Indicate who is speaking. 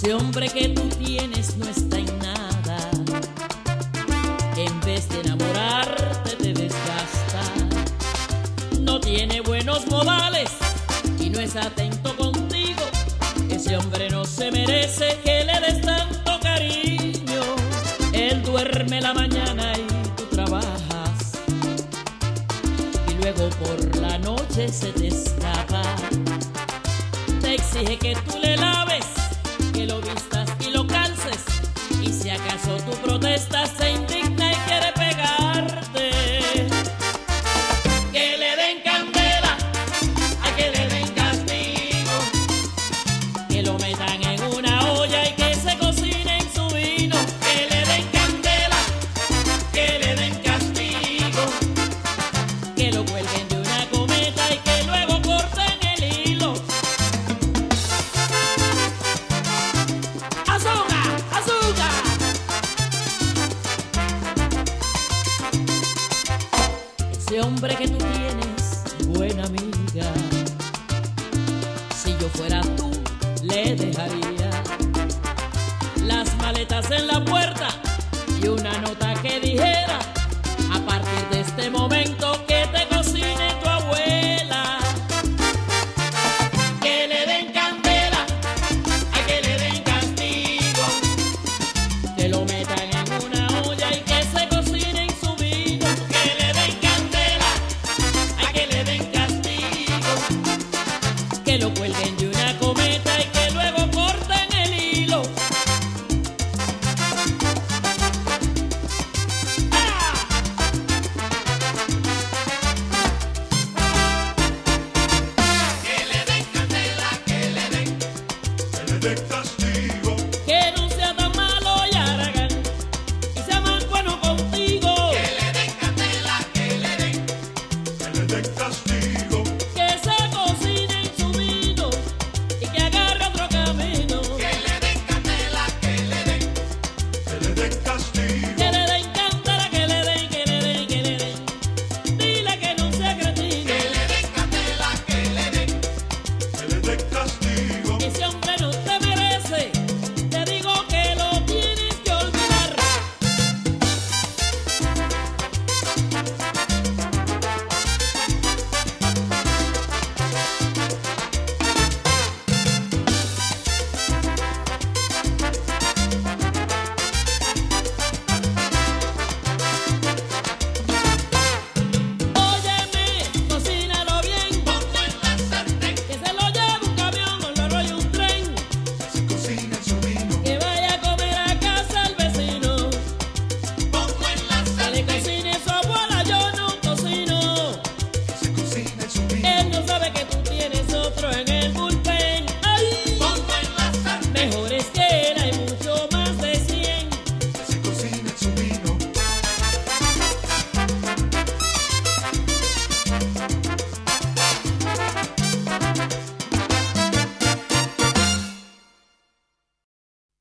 Speaker 1: Ese hombre que tú tienes no está en nada. En vez de enamorarte te desgasta. No tiene buenos modales y no es atento contigo. Ese hombre no se merece que le des tanto cariño. Él duerme la mañana y tú trabajas. Y luego por la noche se te escapa. Te exige que tú le laves, que lo vistas y lo calces. Y si acaso tú protestas, se indigna y quiere pegarte. Que le den candela, a que le den castigo. Que lo metan en una olla y que se cocine en su vino. Que le den candela, que le den castigo. Que lo cuelguen Ese hombre que tú tienes, buena amiga. Si yo fuera tú, le dejaría las maletas en la puerta y una nota que dijera: Selectas